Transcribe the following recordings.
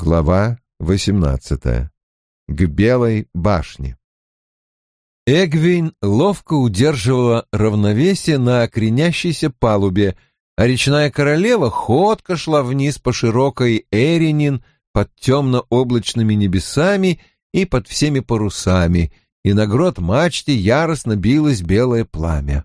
Глава 18. К Белой башне. Эгвин ловко удерживала равновесие на окренящейся палубе, а речная королева ходко шла вниз по широкой Эринин под темно-облачными небесами и под всеми парусами, и на грот мачте яростно билось белое пламя.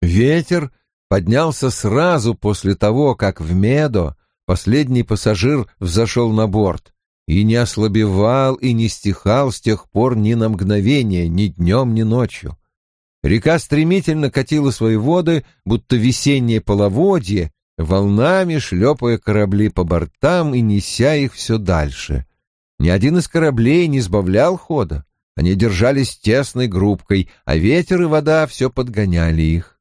Ветер поднялся сразу после того, как в Медо Последний пассажир взошел на борт и не ослабевал и не стихал с тех пор ни на мгновение, ни днем, ни ночью. Река стремительно катила свои воды, будто весеннее половодье, волнами шлепая корабли по бортам и неся их все дальше. Ни один из кораблей не сбавлял хода. Они держались тесной группкой, а ветер и вода все подгоняли их.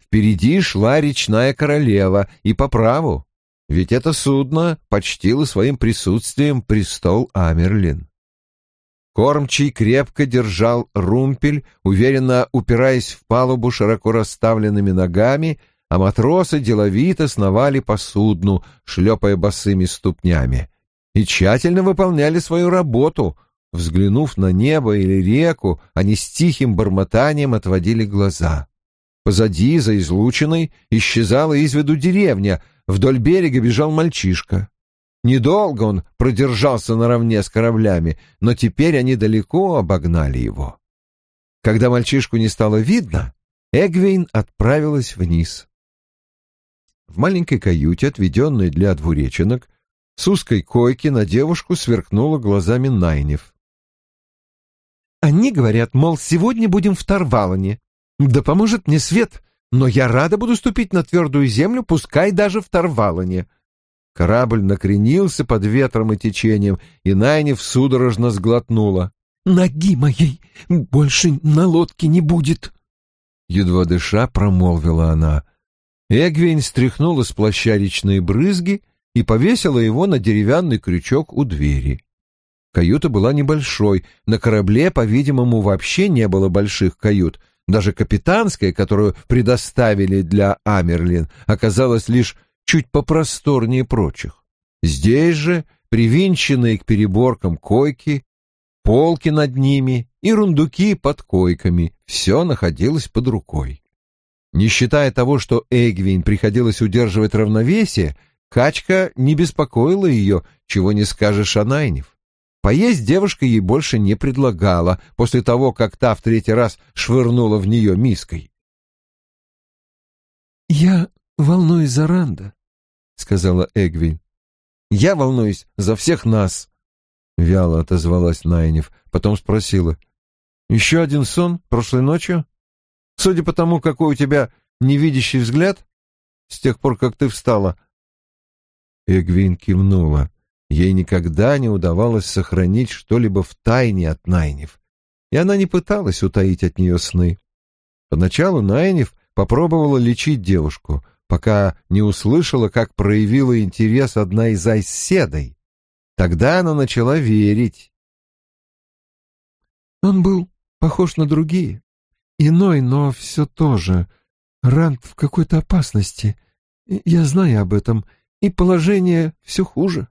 Впереди шла речная королева, и по праву ведь это судно почтило своим присутствием престол Амерлин. Кормчий крепко держал румпель, уверенно упираясь в палубу широко расставленными ногами, а матросы деловито сновали по судну, шлепая босыми ступнями, и тщательно выполняли свою работу, взглянув на небо или реку, они с тихим бормотанием отводили глаза. Позади, за излучиной, исчезала из виду деревня, вдоль берега бежал мальчишка. Недолго он продержался наравне с кораблями, но теперь они далеко обогнали его. Когда мальчишку не стало видно, Эгвейн отправилась вниз. В маленькой каюте, отведенной для двуреченок, с узкой койки на девушку сверкнула глазами Найнев. «Они говорят, мол, сегодня будем в Тарвалане. Да поможет мне свет, но я рада буду ступить на твердую землю, пускай даже в Тарвалане. Корабль накренился под ветром и течением, и Найнев судорожно сглотнула. «Ноги моей больше на лодке не будет!» Едва дыша, промолвила она. Эгвин стряхнула с плаща речные брызги и повесила его на деревянный крючок у двери. Каюта была небольшой, на корабле, по-видимому, вообще не было больших кают — даже капитанская, которую предоставили для Амерлин, оказалась лишь чуть попросторнее прочих. Здесь же, привинченные к переборкам койки, полки над ними и рундуки под койками, все находилось под рукой. Не считая того, что Эгвин приходилось удерживать равновесие, качка не беспокоила ее, чего не скажешь о Найнев. Поесть девушка ей больше не предлагала, после того, как та в третий раз швырнула в нее миской. «Я волнуюсь за Ранда», — сказала Эгвин. «Я волнуюсь за всех нас», — вяло отозвалась Найнев, потом спросила. «Еще один сон прошлой ночью? Судя по тому, какой у тебя невидящий взгляд, с тех пор, как ты встала». Эгвин кивнула. Ей никогда не удавалось сохранить что-либо в тайне от Найнев, и она не пыталась утаить от нее сны. Поначалу Найнев попробовала лечить девушку, пока не услышала, как проявила интерес одна из айседой. Тогда она начала верить. Он был похож на другие. Иной, но все то же. Ранд в какой-то опасности. Я знаю об этом, и положение все хуже.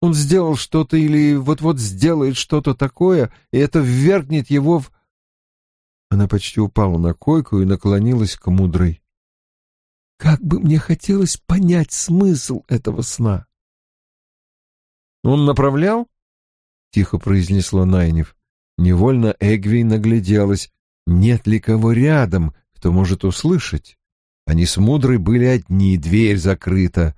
Он сделал что-то или вот-вот сделает что-то такое, и это ввергнет его в... Она почти упала на койку и наклонилась к мудрой. Как бы мне хотелось понять смысл этого сна. «Он направлял?» — тихо произнесла Найнев. Невольно Эгви нагляделась, нет ли кого рядом, кто может услышать. Они с мудрой были одни, дверь закрыта.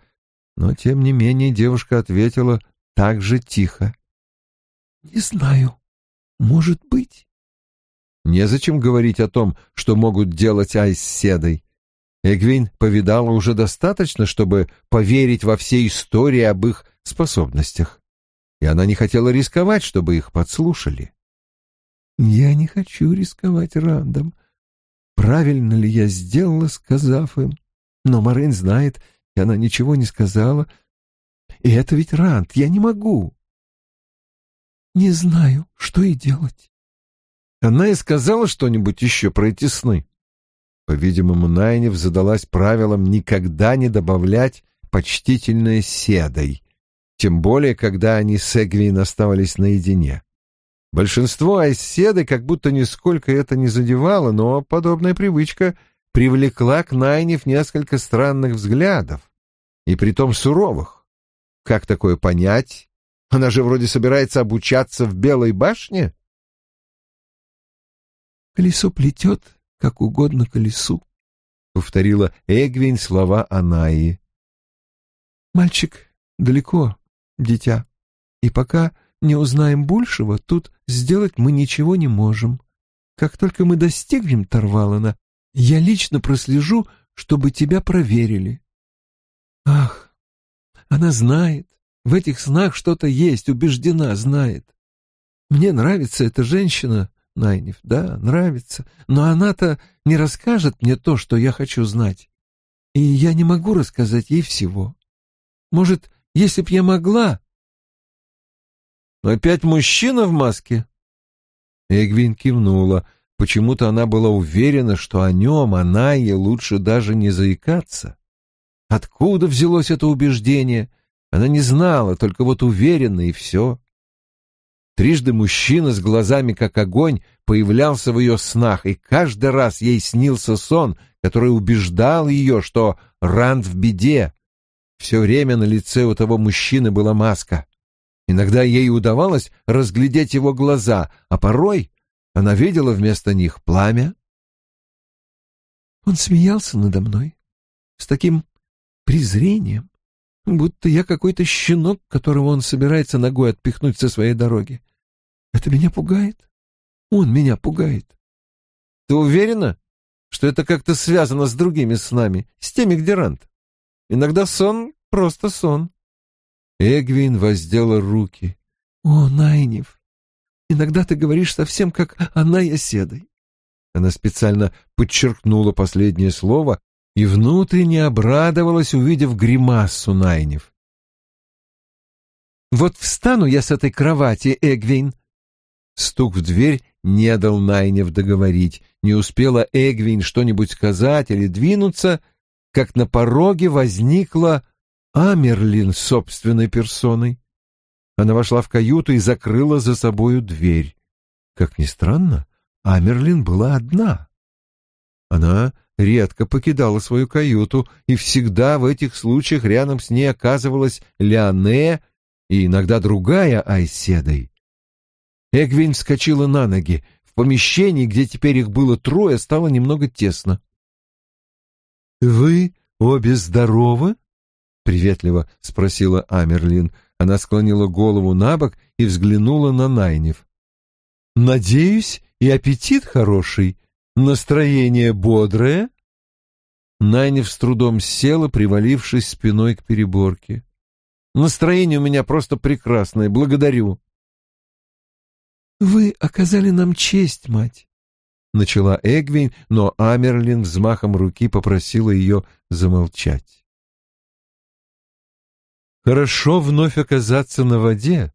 Но, тем не менее, девушка ответила так же тихо. «Не знаю. Может быть». Незачем говорить о том, что могут делать Айс с Седой. Эгвин повидала уже достаточно, чтобы поверить во все истории об их способностях. И она не хотела рисковать, чтобы их подслушали. «Я не хочу рисковать Рандом. Правильно ли я сделала, сказав им? Но Марин знает, и она ничего не сказала, и это ведь Рант, я не могу. Не знаю, что и делать. Она и сказала что-нибудь еще про эти сны. По-видимому, Найнев задалась правилом никогда не добавлять почтительное седой. тем более, когда они с Эгвин оставались наедине. Большинство айседы как будто нисколько это не задевало, но подобная привычка привлекла к Найнев несколько странных взглядов, и притом суровых. Как такое понять? Она же вроде собирается обучаться в Белой башне? «Колесо плетет, как угодно колесу», — повторила Эгвин слова Анаи. «Мальчик далеко, дитя, и пока не узнаем большего, тут сделать мы ничего не можем. Как только мы достигнем Тарвалана, я лично прослежу, чтобы тебя проверили. Ах, она знает, в этих снах что-то есть, убеждена, знает. Мне нравится эта женщина, Найнев, да, нравится, но она-то не расскажет мне то, что я хочу знать. И я не могу рассказать ей всего. Может, если б я могла, «Опять мужчина в маске?» Эгвин кивнула. Почему-то она была уверена, что о нем, она ей лучше даже не заикаться. Откуда взялось это убеждение? Она не знала, только вот уверена, и все. Трижды мужчина с глазами как огонь появлялся в ее снах, и каждый раз ей снился сон, который убеждал ее, что Ранд в беде. Все время на лице у того мужчины была маска. Иногда ей удавалось разглядеть его глаза, а порой она видела вместо них пламя. Он смеялся надо мной с таким презрением, будто я какой-то щенок, которого он собирается ногой отпихнуть со своей дороги. Это меня пугает. Он меня пугает. Ты уверена, что это как-то связано с другими снами, с теми, где Рант? Иногда сон — просто сон. Эгвин воздела руки. «О, Найнев, иногда ты говоришь совсем как она и Седой». Она специально подчеркнула последнее слово и внутренне обрадовалась, увидев гримассу Найнев. «Вот встану я с этой кровати, Эгвин!» Стук в дверь не дал Найнев договорить. Не успела Эгвин что-нибудь сказать или двинуться, как на пороге возникла Амерлин собственной персоной. Она вошла в каюту и закрыла за собою дверь. Как ни странно, Амерлин была одна. Она редко покидала свою каюту, и всегда в этих случаях рядом с ней оказывалась Леоне и иногда другая Айседой. Эгвин вскочила на ноги. В помещении, где теперь их было трое, стало немного тесно. «Вы обе здоровы?» приветливо спросила Амерлин. Она склонила голову на бок и взглянула на Найнев. «Надеюсь, и аппетит хороший, настроение бодрое?» Найнев с трудом села, привалившись спиной к переборке. «Настроение у меня просто прекрасное, благодарю». «Вы оказали нам честь, мать», — начала Эгвин, но Амерлин взмахом руки попросила ее замолчать. Хорошо вновь оказаться на воде,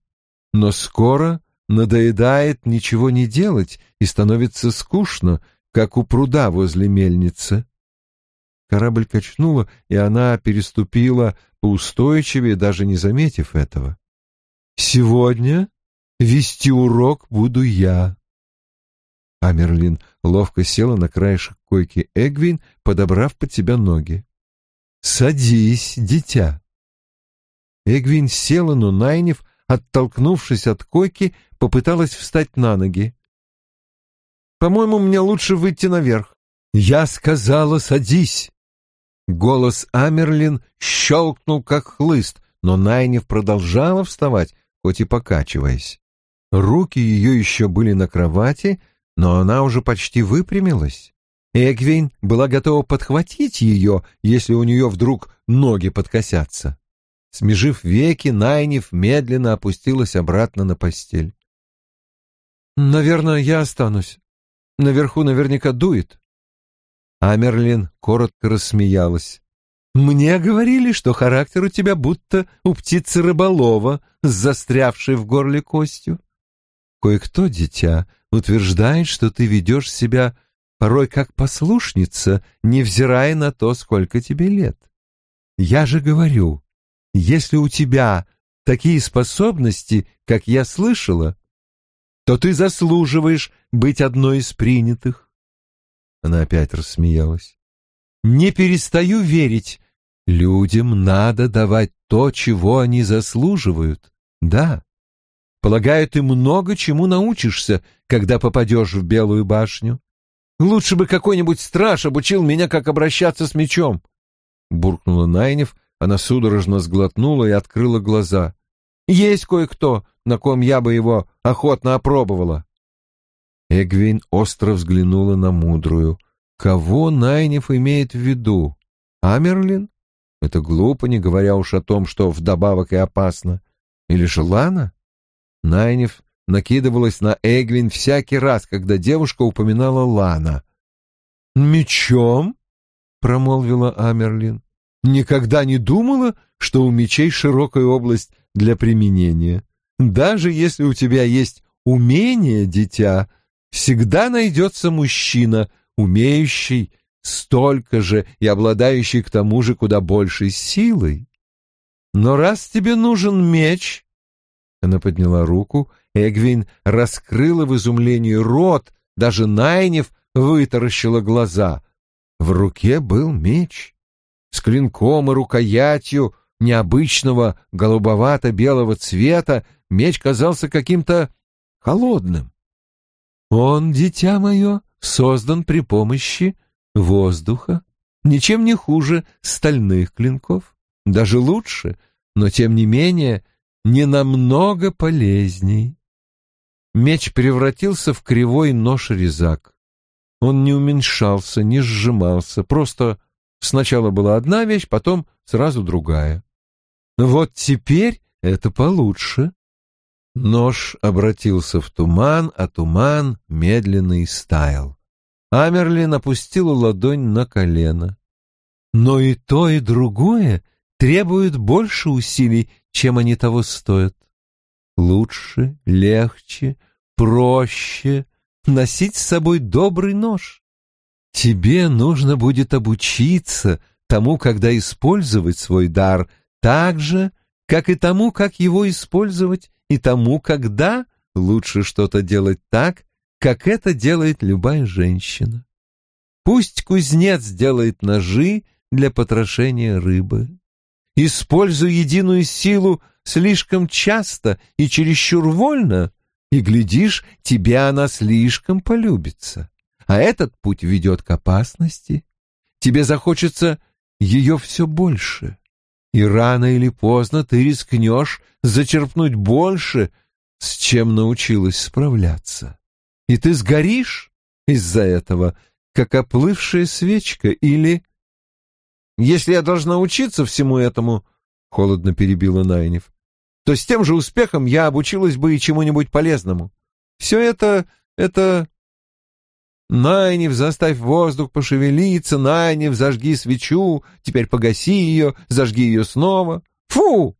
но скоро надоедает ничего не делать и становится скучно, как у пруда возле мельницы. Корабль качнула, и она переступила поустойчивее, даже не заметив этого. «Сегодня вести урок буду я». Амерлин ловко села на краешек койки Эгвин, подобрав под себя ноги. «Садись, дитя». Эгвин села, но Найнев, оттолкнувшись от койки, попыталась встать на ноги. «По-моему, мне лучше выйти наверх». «Я сказала, садись!» Голос Амерлин щелкнул, как хлыст, но Найнев продолжала вставать, хоть и покачиваясь. Руки ее еще были на кровати, но она уже почти выпрямилась. Эгвин была готова подхватить ее, если у нее вдруг ноги подкосятся. Смежив веки, Найниф медленно опустилась обратно на постель. «Наверное, я останусь. Наверху наверняка дует». Амерлин коротко рассмеялась. «Мне говорили, что характер у тебя будто у птицы рыболова, застрявшей в горле костью. Кое-кто, дитя, утверждает, что ты ведешь себя порой как послушница, невзирая на то, сколько тебе лет. Я же говорю, если у тебя такие способности, как я слышала, то ты заслуживаешь быть одной из принятых. Она опять рассмеялась. Не перестаю верить. Людям надо давать то, чего они заслуживают. Да. Полагаю, ты много чему научишься, когда попадешь в Белую башню. Лучше бы какой-нибудь страж обучил меня, как обращаться с мечом. Буркнула Найнев, она судорожно сглотнула и открыла глаза. Есть кое-кто, на ком я бы его охотно опробовала. Эгвин остро взглянула на мудрую. Кого Найнев имеет в виду? Амерлин? Это глупо, не говоря уж о том, что вдобавок и опасно. Или же Лана? Найнев накидывалась на Эгвин всякий раз, когда девушка упоминала Лана. «Мечом?» — промолвила Амерлин. «Никогда не думала, что у мечей широкая область для применения. Даже если у тебя есть умение, дитя, всегда найдется мужчина, умеющий столько же и обладающий к тому же куда большей силой. Но раз тебе нужен меч, она подняла руку, Эгвин раскрыла в изумлении рот, даже Найнев вытаращила глаза. В руке был меч с клинком и рукоятью необычного голубовато-белого цвета, меч казался каким-то холодным. Он, дитя мое, создан при помощи воздуха, ничем не хуже стальных клинков, даже лучше, но тем не менее не намного полезней. Меч превратился в кривой нож-резак. Он не уменьшался, не сжимался, просто сначала была одна вещь, потом сразу другая. Вот теперь это получше. Нож обратился в туман, а туман медленно истаял. Амерлин опустила ладонь на колено. Но и то, и другое требует больше усилий, чем они того стоят. Лучше, легче, проще носить с собой добрый нож. Тебе нужно будет обучиться тому, когда использовать свой дар — так же, как и тому, как его использовать, и тому, когда лучше что-то делать так, как это делает любая женщина. Пусть кузнец делает ножи для потрошения рыбы. Используй единую силу слишком часто и чересчур вольно, и, глядишь, тебя она слишком полюбится. А этот путь ведет к опасности. Тебе захочется ее все больше и рано или поздно ты рискнешь зачерпнуть больше, с чем научилась справляться. И ты сгоришь из-за этого, как оплывшая свечка, или... Если я должна учиться всему этому, — холодно перебила Найнев, — то с тем же успехом я обучилась бы и чему-нибудь полезному. Все это... это... Найнев, заставь воздух пошевелиться, Найнев, зажги свечу, теперь погаси ее, зажги ее снова. Фу!»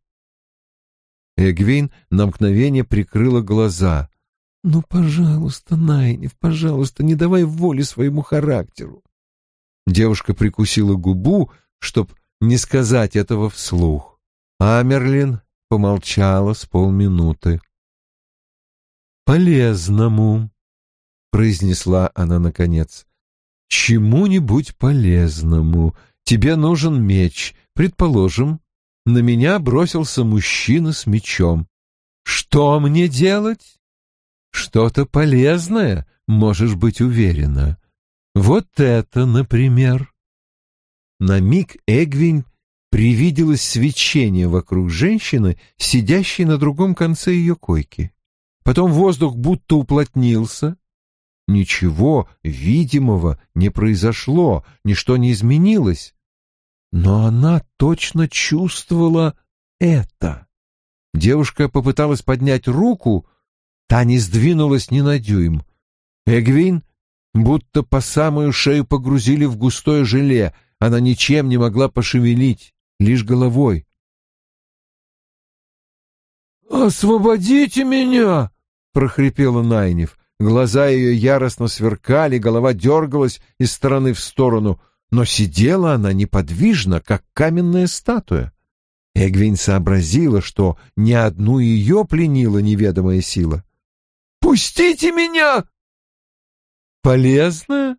Эгвин на мгновение прикрыла глаза. «Ну, пожалуйста, Найнев, пожалуйста, не давай воли своему характеру». Девушка прикусила губу, чтоб не сказать этого вслух. Амерлин помолчала с полминуты. «Полезному», произнесла она наконец. Чему-нибудь полезному. Тебе нужен меч. Предположим, на меня бросился мужчина с мечом. Что мне делать? Что-то полезное, можешь быть уверена. Вот это, например. На миг Эгвин привиделось свечение вокруг женщины, сидящей на другом конце ее койки. Потом воздух будто уплотнился, Ничего видимого не произошло, ничто не изменилось. Но она точно чувствовала это. Девушка попыталась поднять руку, та не сдвинулась ни на дюйм. Эгвин будто по самую шею погрузили в густое желе, она ничем не могла пошевелить, лишь головой. «Освободите меня!» — прохрипела Найнев. Глаза ее яростно сверкали, голова дергалась из стороны в сторону, но сидела она неподвижно, как каменная статуя. Эгвин сообразила, что не одну ее пленила неведомая сила. «Пустите меня!» «Полезно?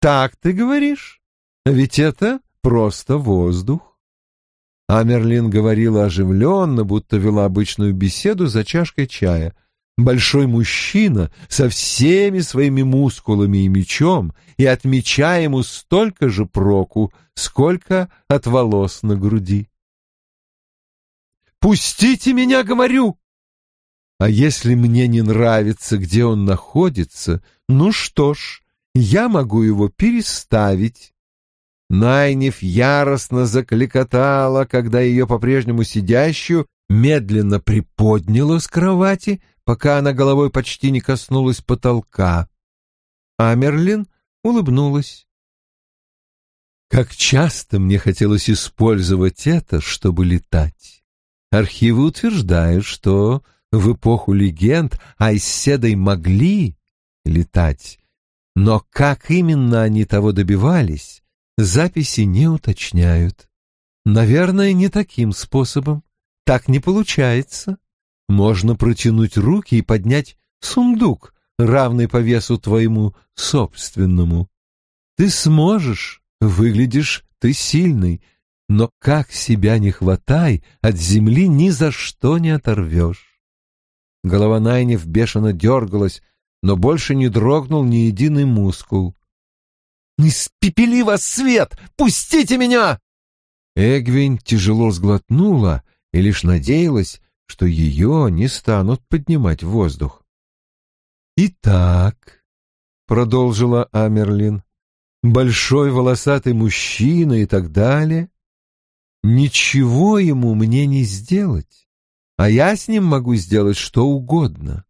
Так ты говоришь? Ведь это просто воздух». Амерлин говорила оживленно, будто вела обычную беседу за чашкой чая. Большой мужчина со всеми своими мускулами и мечом, и от меча ему столько же проку, сколько от волос на груди. «Пустите меня, говорю!» А если мне не нравится, где он находится, ну что ж, я могу его переставить. Найниф яростно закликотала, когда ее по-прежнему сидящую медленно приподняла с кровати, пока она головой почти не коснулась потолка. Амерлин улыбнулась. Как часто мне хотелось использовать это, чтобы летать. Архивы утверждают, что в эпоху легенд Айседой могли летать, но как именно они того добивались, записи не уточняют. Наверное, не таким способом. Так не получается. Можно протянуть руки и поднять сундук, равный по весу твоему собственному. Ты сможешь, выглядишь ты сильный, но как себя не хватай, от земли ни за что не оторвешь. Голова Найнев бешено дергалась, но больше не дрогнул ни единый мускул. «Испепели вас свет! Пустите меня!» Эгвин тяжело сглотнула и лишь надеялась, что ее не станут поднимать в воздух. «Итак», — продолжила Амерлин, — «большой волосатый мужчина и так далее. Ничего ему мне не сделать, а я с ним могу сделать что угодно.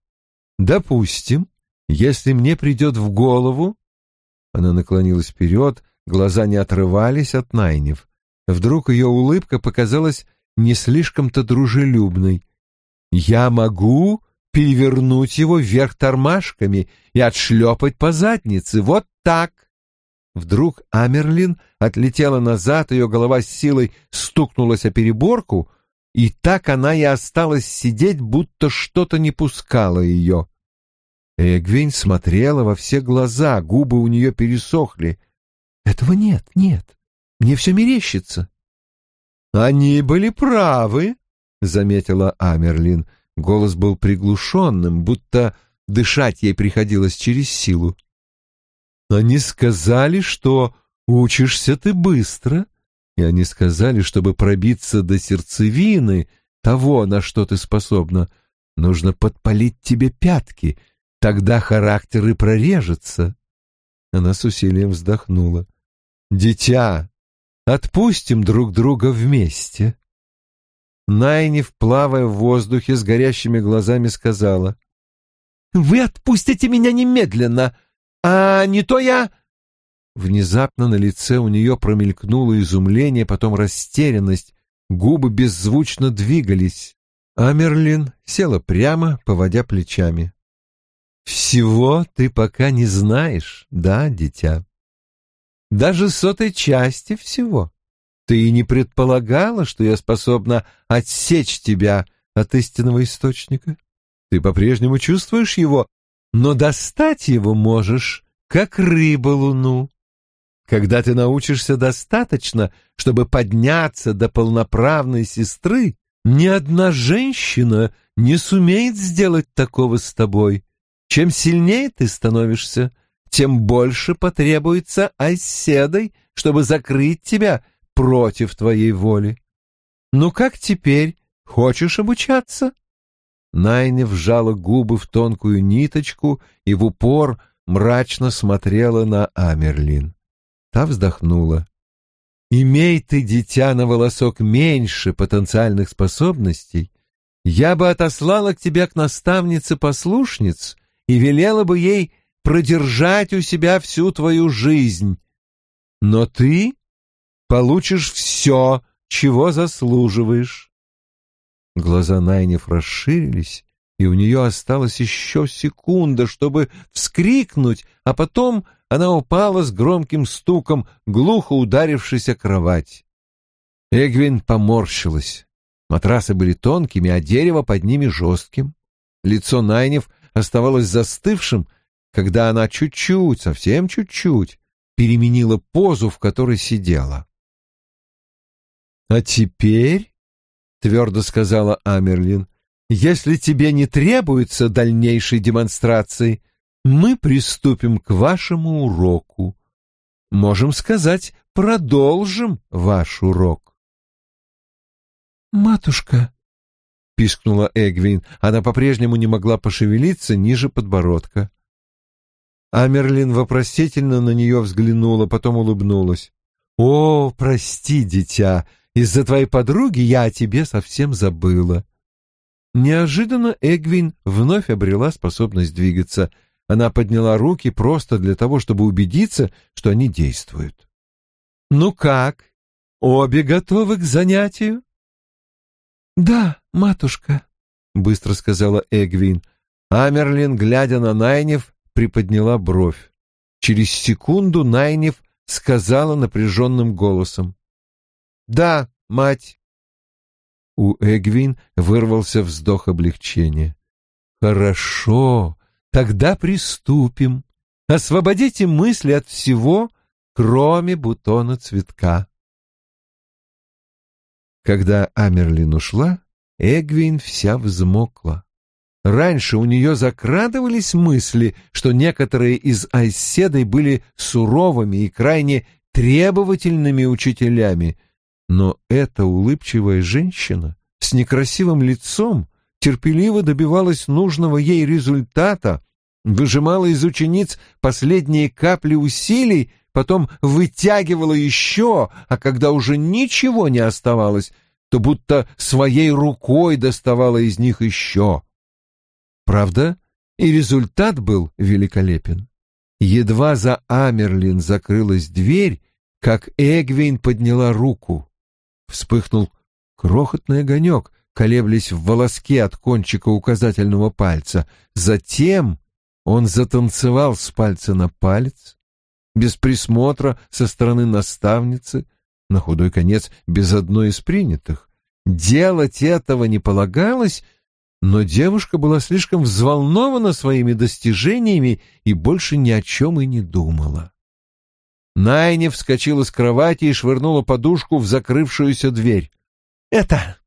Допустим, если мне придет в голову...» Она наклонилась вперед, глаза не отрывались от Найнев. Вдруг ее улыбка показалась не слишком-то дружелюбной. «Я могу перевернуть его вверх тормашками и отшлепать по заднице. Вот так!» Вдруг Амерлин отлетела назад, ее голова с силой стукнулась о переборку, и так она и осталась сидеть, будто что-то не пускало ее. Эгвин смотрела во все глаза, губы у нее пересохли. «Этого нет, нет, мне все мерещится». «Они были правы», — заметила Амерлин. Голос был приглушенным, будто дышать ей приходилось через силу. «Они сказали, что учишься ты быстро, и они сказали, чтобы пробиться до сердцевины того, на что ты способна, нужно подпалить тебе пятки, тогда характер и прорежется». Она с усилием вздохнула. «Дитя, Отпустим друг друга вместе. Найниф, плавая в воздухе с горящими глазами, сказала. «Вы отпустите меня немедленно, а не то я...» Внезапно на лице у нее промелькнуло изумление, потом растерянность, губы беззвучно двигались. Амерлин села прямо, поводя плечами. «Всего ты пока не знаешь, да, дитя?» даже сотой части всего. Ты и не предполагала, что я способна отсечь тебя от истинного источника. Ты по-прежнему чувствуешь его, но достать его можешь, как рыба луну. Когда ты научишься достаточно, чтобы подняться до полноправной сестры, ни одна женщина не сумеет сделать такого с тобой. Чем сильнее ты становишься, тем больше потребуется оседой, чтобы закрыть тебя против твоей воли. Ну как теперь? Хочешь обучаться?» Найне вжала губы в тонкую ниточку и в упор мрачно смотрела на Амерлин. Та вздохнула. «Имей ты, дитя, на волосок меньше потенциальных способностей, я бы отослала к тебе к наставнице послушниц и велела бы ей продержать у себя всю твою жизнь. Но ты получишь все, чего заслуживаешь. Глаза Найнев расширились, и у нее осталась еще секунда, чтобы вскрикнуть, а потом она упала с громким стуком, глухо ударившись о кровать. Эгвин поморщилась. Матрасы были тонкими, а дерево под ними жестким. Лицо Найнев оставалось застывшим, когда она чуть-чуть, совсем чуть-чуть, переменила позу, в которой сидела. «А теперь, — твердо сказала Амерлин, — если тебе не требуется дальнейшей демонстрации, мы приступим к вашему уроку. Можем сказать, продолжим ваш урок». «Матушка», — пискнула Эгвин, она по-прежнему не могла пошевелиться ниже подбородка. Амерлин вопросительно на нее взглянула, потом улыбнулась. «О, прости, дитя, из-за твоей подруги я о тебе совсем забыла». Неожиданно Эгвин вновь обрела способность двигаться. Она подняла руки просто для того, чтобы убедиться, что они действуют. «Ну как? Обе готовы к занятию?» «Да, матушка», — быстро сказала Эгвин. Амерлин, глядя на Найнев, приподняла бровь. Через секунду Найнев сказала напряженным голосом. «Да, мать». У Эгвин вырвался вздох облегчения. «Хорошо, тогда приступим. Освободите мысли от всего, кроме бутона цветка». Когда Амерлин ушла, Эгвин вся взмокла. Раньше у нее закрадывались мысли, что некоторые из айседой были суровыми и крайне требовательными учителями, но эта улыбчивая женщина с некрасивым лицом терпеливо добивалась нужного ей результата, выжимала из учениц последние капли усилий, потом вытягивала еще, а когда уже ничего не оставалось, то будто своей рукой доставала из них еще. Правда, и результат был великолепен. Едва за Амерлин закрылась дверь, как Эгвин подняла руку. Вспыхнул крохотный огонек, колеблясь в волоске от кончика указательного пальца. Затем он затанцевал с пальца на палец, без присмотра со стороны наставницы, на худой конец без одной из принятых. Делать этого не полагалось, но девушка была слишком взволнована своими достижениями и больше ни о чем и не думала. Найне вскочила с кровати и швырнула подушку в закрывшуюся дверь. «Это...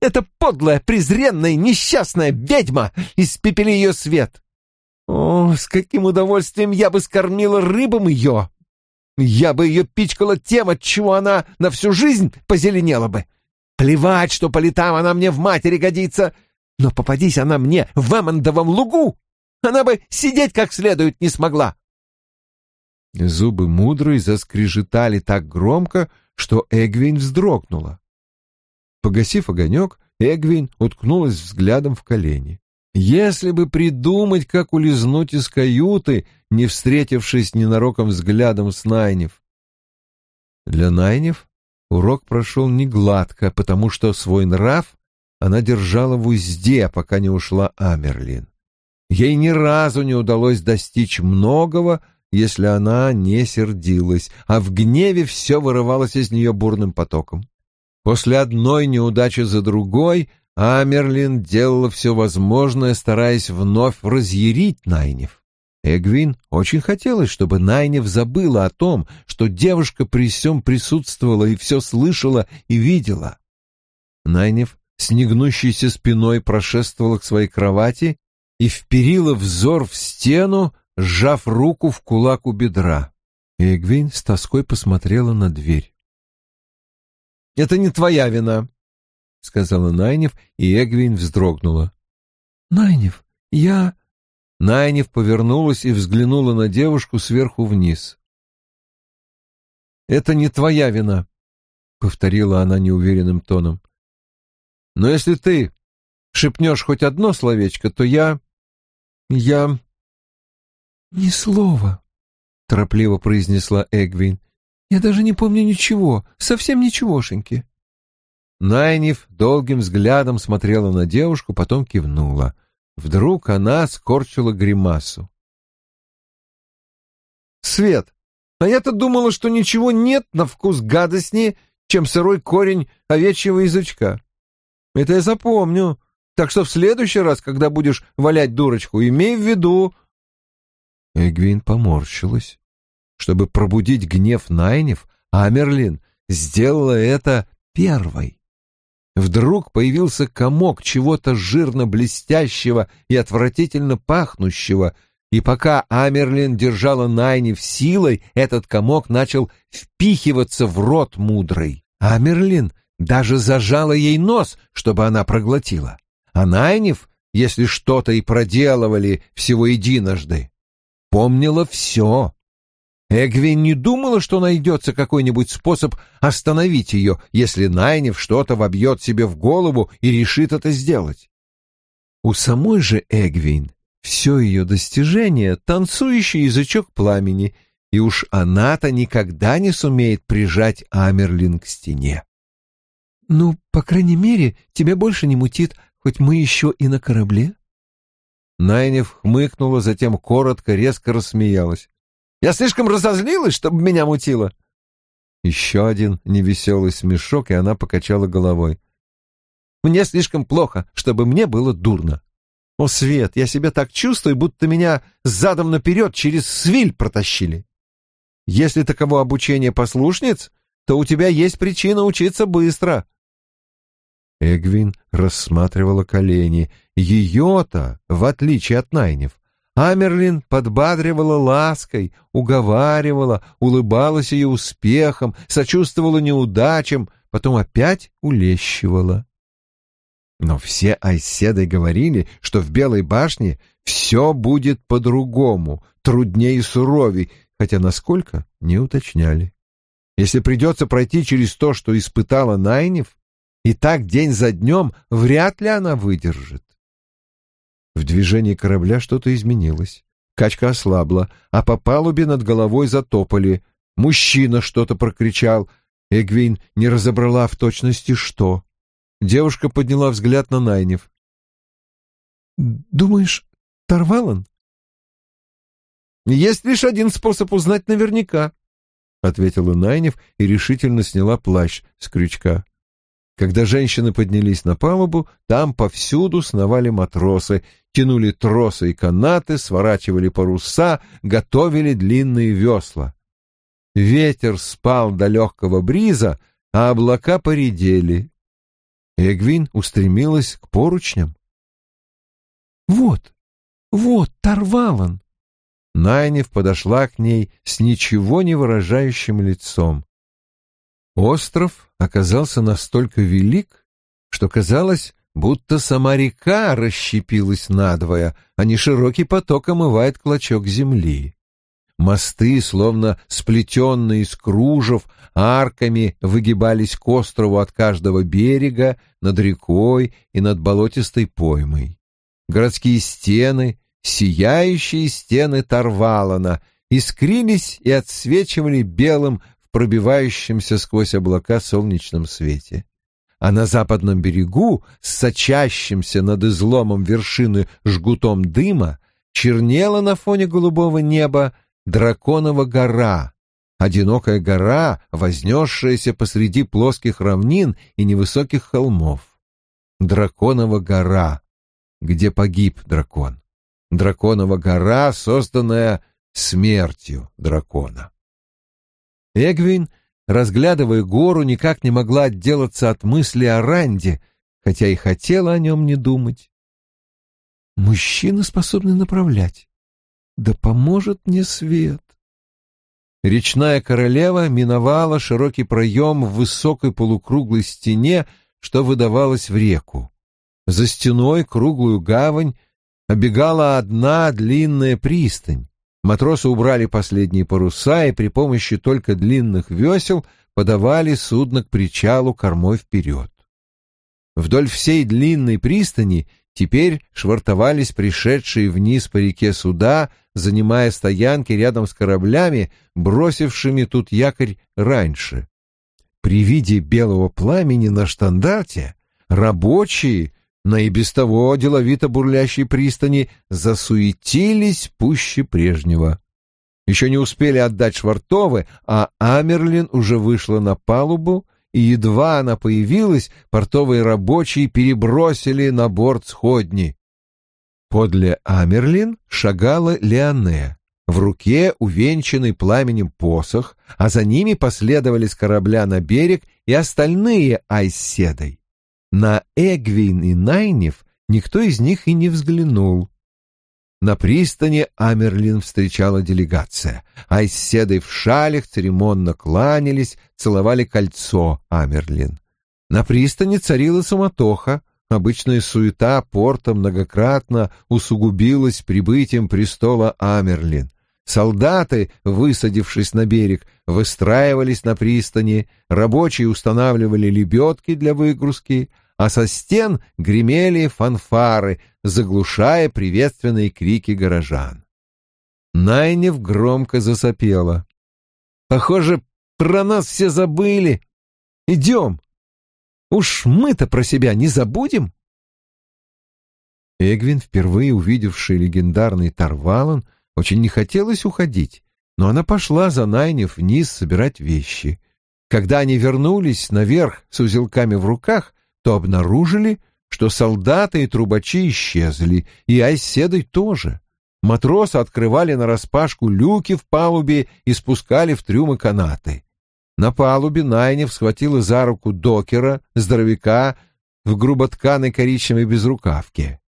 это подлая, презренная, несчастная ведьма! Испепели ее свет! О, с каким удовольствием я бы скормила рыбам ее! Я бы ее пичкала тем, от чего она на всю жизнь позеленела бы! Плевать, что по летам она мне в матери годится!» Но попадись она мне в Эммондовом лугу, она бы сидеть как следует не смогла. Зубы мудрой заскрежетали так громко, что Эгвин вздрогнула. Погасив огонек, Эгвин уткнулась взглядом в колени. Если бы придумать, как улизнуть из каюты, не встретившись ненароком взглядом с Найнев. Для Найнев урок прошел негладко, потому что свой нрав она держала в узде, пока не ушла Амерлин. Ей ни разу не удалось достичь многого, если она не сердилась, а в гневе все вырывалось из нее бурным потоком. После одной неудачи за другой Амерлин делала все возможное, стараясь вновь разъярить Найнев. Эгвин очень хотелось, чтобы Найнев забыла о том, что девушка при всем присутствовала и все слышала и видела. Найнев с негнущейся спиной прошествовала к своей кровати и вперила взор в стену, сжав руку в кулак у бедра. Эгвин с тоской посмотрела на дверь. «Это не твоя вина», — сказала Найнев, и Эгвин вздрогнула. «Найнев, я...» Найнев повернулась и взглянула на девушку сверху вниз. «Это не твоя вина», — повторила она неуверенным тоном. Но если ты шепнешь хоть одно словечко, то я... я...» «Ни слова», — торопливо произнесла Эгвин. «Я даже не помню ничего, совсем ничегошеньки». Найниф долгим взглядом смотрела на девушку, потом кивнула. Вдруг она скорчила гримасу. «Свет, а я-то думала, что ничего нет на вкус гадостнее, чем сырой корень овечьего язычка. Это я запомню. Так что в следующий раз, когда будешь валять дурочку, имей в виду...» Эгвин поморщилась. Чтобы пробудить гнев Найнев, Амерлин сделала это первой. Вдруг появился комок чего-то жирно-блестящего и отвратительно пахнущего, и пока Амерлин держала Найнев силой, этот комок начал впихиваться в рот мудрой. Амерлин даже зажала ей нос, чтобы она проглотила. А Найнев, если что-то и проделывали всего единожды, помнила все. Эгвин не думала, что найдется какой-нибудь способ остановить ее, если Найнев что-то вобьет себе в голову и решит это сделать. У самой же Эгвин все ее достижение — танцующий язычок пламени, и уж она-то никогда не сумеет прижать Амерлин к стене. «Ну, по крайней мере, тебя больше не мутит, хоть мы еще и на корабле?» Найнев хмыкнула, затем коротко, резко рассмеялась. Я слишком разозлилась, чтобы меня мутило. Еще один невеселый смешок, и она покачала головой. Мне слишком плохо, чтобы мне было дурно. О, Свет, я себя так чувствую, будто меня задом наперед через свиль протащили. Если таково обучение послушниц, то у тебя есть причина учиться быстро. Эгвин рассматривала колени. Ее-то, в отличие от Найнев, Амерлин подбадривала лаской, уговаривала, улыбалась ее успехом, сочувствовала неудачам, потом опять улещивала. Но все айседы говорили, что в Белой башне все будет по-другому, труднее и суровей, хотя насколько — не уточняли. Если придется пройти через то, что испытала Найнев, и так день за днем вряд ли она выдержит. В движении корабля что-то изменилось. Качка ослабла, а по палубе над головой затопали. Мужчина что-то прокричал. Эгвин не разобрала в точности что. Девушка подняла взгляд на Найнев. «Думаешь, Тарвалан?» «Есть лишь один способ узнать наверняка», — ответила Найнев и решительно сняла плащ с крючка. Когда женщины поднялись на палубу, там повсюду сновали матросы, тянули тросы и канаты, сворачивали паруса, готовили длинные весла. Ветер спал до легкого бриза, а облака поредели. Эгвин устремилась к поручням. «Вот, вот, Тарвалан!» Найнев подошла к ней с ничего не выражающим лицом. Остров оказался настолько велик, что казалось, будто сама река расщепилась надвое, а не широкий поток омывает клочок земли. Мосты, словно сплетенные из кружев, арками выгибались к острову от каждого берега, над рекой и над болотистой поймой. Городские стены, сияющие стены Тарвалана, искрились и отсвечивали белым пробивающемся сквозь облака солнечном свете. А на западном берегу, с сочащимся над изломом вершины жгутом дыма, чернела на фоне голубого неба драконова гора, одинокая гора, вознесшаяся посреди плоских равнин и невысоких холмов. Драконова гора, где погиб дракон. Драконова гора, созданная смертью дракона. Эгвин, разглядывая гору, никак не могла отделаться от мысли о Ранде, хотя и хотела о нем не думать. Мужчина способный направлять. Да поможет мне свет. Речная королева миновала широкий проем в высокой полукруглой стене, что выдавалось в реку. За стеной круглую гавань обегала одна длинная пристань. Матросы убрали последние паруса и при помощи только длинных весел подавали судно к причалу кормой вперед. Вдоль всей длинной пристани теперь швартовались пришедшие вниз по реке суда, занимая стоянки рядом с кораблями, бросившими тут якорь раньше. При виде белого пламени на штандарте рабочие на и без того деловито бурлящей пристани засуетились пуще прежнего. Еще не успели отдать швартовы, а Амерлин уже вышла на палубу и едва она появилась, портовые рабочие перебросили на борт сходни. Подле Амерлин шагала Леоне, в руке увенчанный пламенем посох, а за ними последовали с корабля на берег и остальные айседой. На Эгвин и Найнев никто из них и не взглянул. На пристани Амерлин встречала делегация. Айседой в шалях церемонно кланялись, целовали кольцо Амерлин. На пристани царила суматоха. Обычная суета порта многократно усугубилась прибытием престола Амерлин. Солдаты, высадившись на берег, выстраивались на пристани, рабочие устанавливали лебедки для выгрузки, а со стен гремели фанфары, заглушая приветственные крики горожан. Найнев громко засопела. «Похоже, про нас все забыли. Идем. Уж мы-то про себя не забудем». Эгвин, впервые увидевший легендарный Тарвалан, очень не хотелось уходить, но она пошла за Найнев вниз собирать вещи. Когда они вернулись наверх с узелками в руках, то обнаружили, что солдаты и трубачи исчезли, и айседой тоже. Матросы открывали нараспашку люки в палубе и спускали в трюмы канаты. На палубе Найнев схватила за руку докера, здоровяка, в груботканой коричневой безрукавке.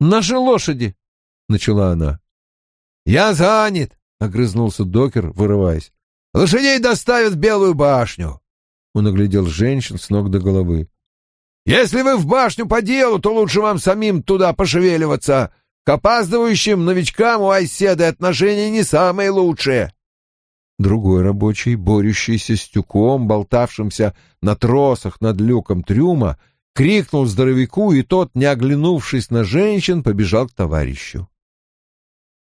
«Наши лошади!» — начала она. «Я занят!» — огрызнулся докер, вырываясь. «Лошадей доставят в Белую башню!» Он оглядел женщин с ног до головы. «Если вы в башню по делу, то лучше вам самим туда пошевеливаться. К опаздывающим новичкам у Айседы отношения не самые лучшие». Другой рабочий, борющийся с тюком, болтавшимся на тросах над люком трюма, крикнул здоровяку, и тот, не оглянувшись на женщин, побежал к товарищу.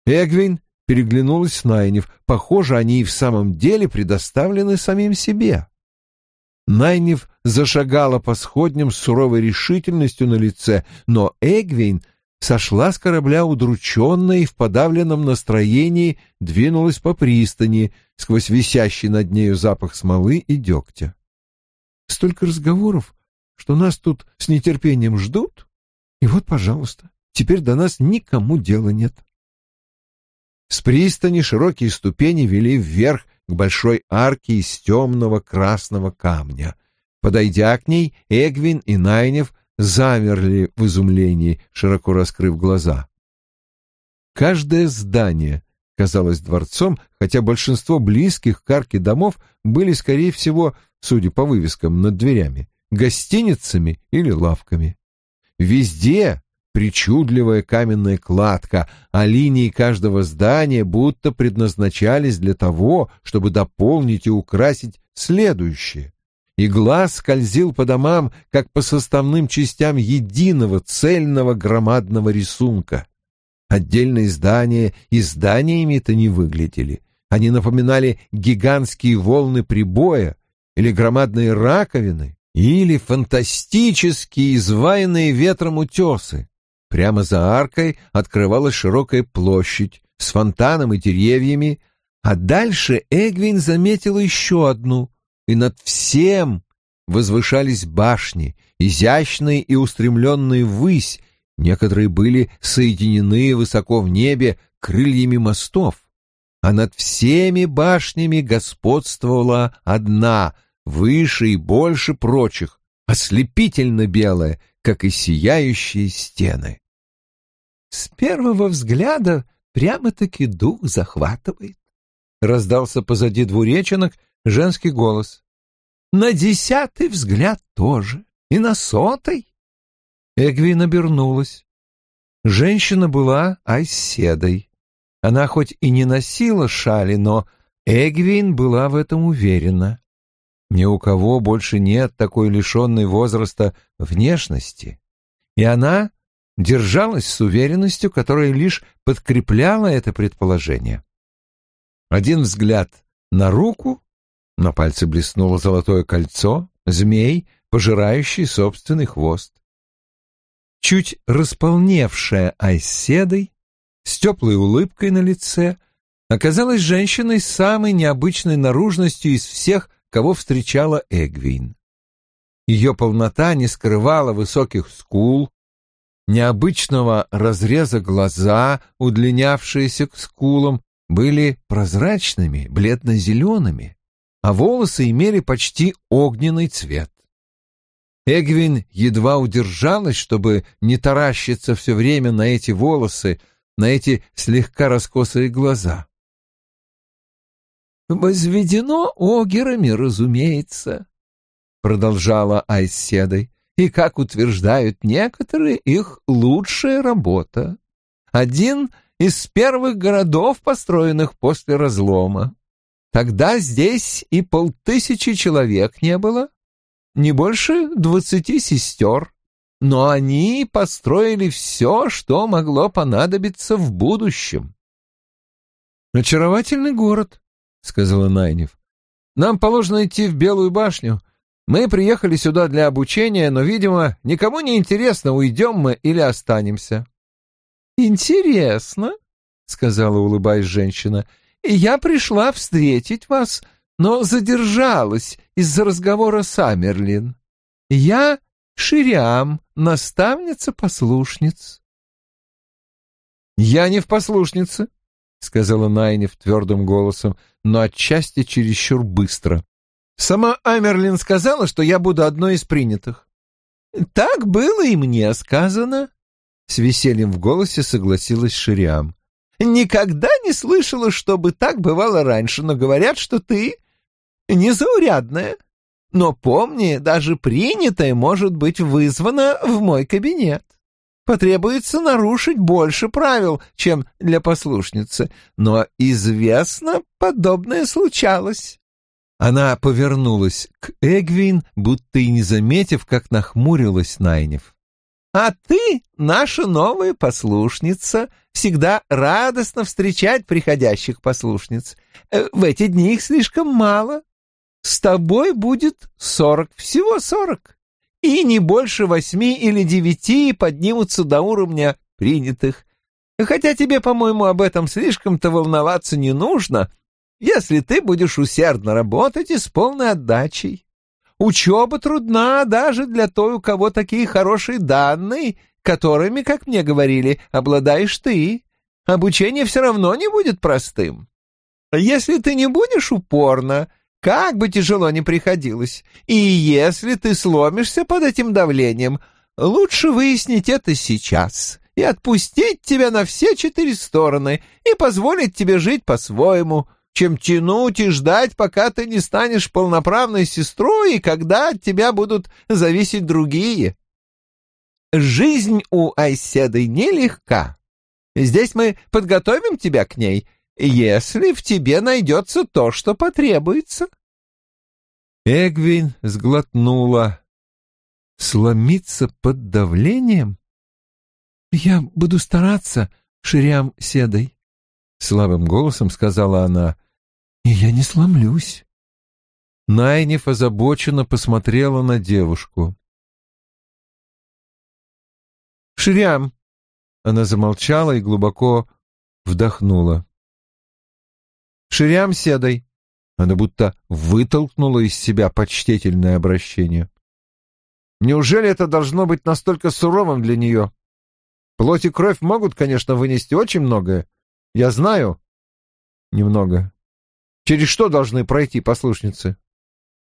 Эгвин переглянулась с Найнев. Похоже, они и в самом деле предоставлены самим себе. Найнев зашагала по сходням с суровой решительностью на лице, но Эгвин сошла с корабля удрученная и в подавленном настроении двинулась по пристани сквозь висящий над нею запах смолы и дегтя. Столько разговоров, что нас тут с нетерпением ждут, и вот, пожалуйста, теперь до нас никому дела нет. С пристани широкие ступени вели вверх к большой арке из темного красного камня. Подойдя к ней, Эгвин и Найнев замерли в изумлении, широко раскрыв глаза. Каждое здание казалось дворцом, хотя большинство близких к арке домов были, скорее всего, судя по вывескам над дверями, гостиницами или лавками. Везде причудливая каменная кладка, а линии каждого здания будто предназначались для того, чтобы дополнить и украсить следующее. И глаз скользил по домам, как по составным частям единого цельного громадного рисунка. Отдельные здания и зданиями-то не выглядели. Они напоминали гигантские волны прибоя или громадные раковины, или фантастические изваянные ветром утесы. Прямо за аркой открывалась широкая площадь с фонтаном и деревьями, а дальше Эгвин заметила еще одну, и над всем возвышались башни, изящные и устремленные ввысь, некоторые были соединены высоко в небе крыльями мостов, а над всеми башнями господствовала одна, выше и больше прочих, ослепительно белая, как и сияющие стены. Первого взгляда прямо-таки дух захватывает. Раздался позади двуреченок женский голос. На десятый взгляд тоже. И на сотый. Эгвин обернулась. Женщина была айседой. Она хоть и не носила шали, но Эгвин была в этом уверена. Ни у кого больше нет такой лишенной возраста внешности. И она держалась с уверенностью, которая лишь подкрепляла это предположение. Один взгляд на руку, на пальце блеснуло золотое кольцо, змей, пожирающий собственный хвост. Чуть располневшая Айседой, с теплой улыбкой на лице, оказалась женщиной с самой необычной наружностью из всех, кого встречала Эгвин. Ее полнота не скрывала высоких скул, необычного разреза глаза, удлинявшиеся к скулам, были прозрачными, бледно-зелеными, а волосы имели почти огненный цвет. Эгвин едва удержалась, чтобы не таращиться все время на эти волосы, на эти слегка раскосые глаза. «Возведено огерами, разумеется», — продолжала Айседой, «и, как утверждают некоторые, их лучшая работа. Один из первых городов, построенных после разлома. Тогда здесь и полтысячи человек не было, не больше двадцати сестер, но они построили все, что могло понадобиться в будущем. «Очаровательный город», — сказала Найнев. «Нам положено идти в Белую башню. Мы приехали сюда для обучения, но, видимо, никому не интересно, уйдем мы или останемся». «Интересно», — сказала, улыбаясь женщина. «Я пришла встретить вас, но задержалась из-за разговора с Амерлин. Я Шириам, наставница-послушниц». «Я не в послушнице», — сказала Найнев твердым голосом, но отчасти чересчур быстро. «Сама Амерлин сказала, что я буду одной из принятых». «Так было и мне сказано», — с весельем в голосе согласилась Шириам. Никогда не слышала, чтобы так бывало раньше, но говорят, что ты незаурядная. Но помни, даже принятое может быть вызвано в мой кабинет. Потребуется нарушить больше правил, чем для послушницы, но известно, подобное случалось. Она повернулась к Эгвин, будто и не заметив, как нахмурилась Найнев. А ты, наша новая послушница, всегда радостно встречать приходящих послушниц. Э, в эти дни их слишком мало. С тобой будет сорок, всего сорок. И не больше восьми или девяти поднимутся до уровня принятых. Хотя тебе, по-моему, об этом слишком-то волноваться не нужно, если ты будешь усердно работать и с полной отдачей. Учеба трудна даже для той, у кого такие хорошие данные, которыми, как мне говорили, обладаешь ты. Обучение все равно не будет простым. Если ты не будешь упорно, как бы тяжело ни приходилось, и если ты сломишься под этим давлением, лучше выяснить это сейчас и отпустить тебя на все четыре стороны и позволить тебе жить по-своему, чем тянуть и ждать, пока ты не станешь полноправной сестрой и когда от тебя будут зависеть другие. Жизнь у Айседы нелегка. Здесь мы подготовим тебя к ней, если в тебе найдется то, что потребуется. Эгвин сглотнула. Сломиться под давлением? Я буду стараться, Шириам Седой, — слабым голосом сказала она и я не сломлюсь. Найниф озабоченно посмотрела на девушку. «Ширям!» Она замолчала и глубоко вдохнула. «Ширям седой!» Она будто вытолкнула из себя почтительное обращение. «Неужели это должно быть настолько суровым для нее? Плоть и кровь могут, конечно, вынести очень многое. Я знаю немного. Через что должны пройти послушницы?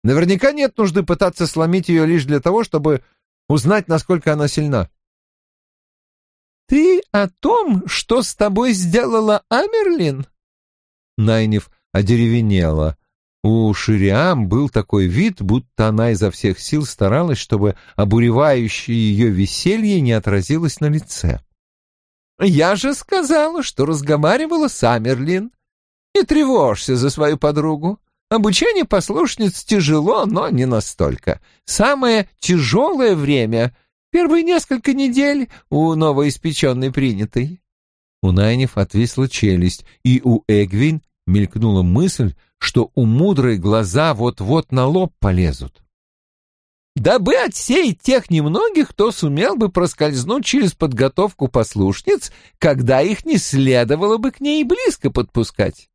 Наверняка нет нужды пытаться сломить ее лишь для того, чтобы узнать, насколько она сильна. «Ты о том, что с тобой сделала Амерлин?» Найнев одеревенела. У Шириам был такой вид, будто она изо всех сил старалась, чтобы обуревающее ее веселье не отразилось на лице. «Я же сказала, что разговаривала с Амерлин. Не тревожься за свою подругу. Обучение послушниц тяжело, но не настолько. Самое тяжелое время — первые несколько недель у новоиспеченной принятой. У Найнев отвисла челюсть, и у Эгвин мелькнула мысль, что у мудрой глаза вот-вот на лоб полезут. Дабы отсеять тех немногих, кто сумел бы проскользнуть через подготовку послушниц, когда их не следовало бы к ней близко подпускать.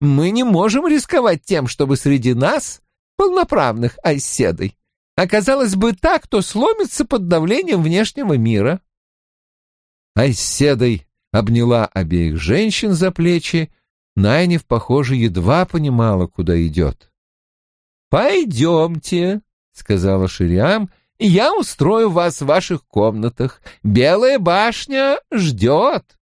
Мы не можем рисковать тем, чтобы среди нас полноправных айседой. Оказалось бы так, кто сломится под давлением внешнего мира. Айседой обняла обеих женщин за плечи. Найнев, похоже, едва понимала, куда идет. «Пойдемте», — сказала Шириам, — «я устрою вас в ваших комнатах. Белая башня ждет».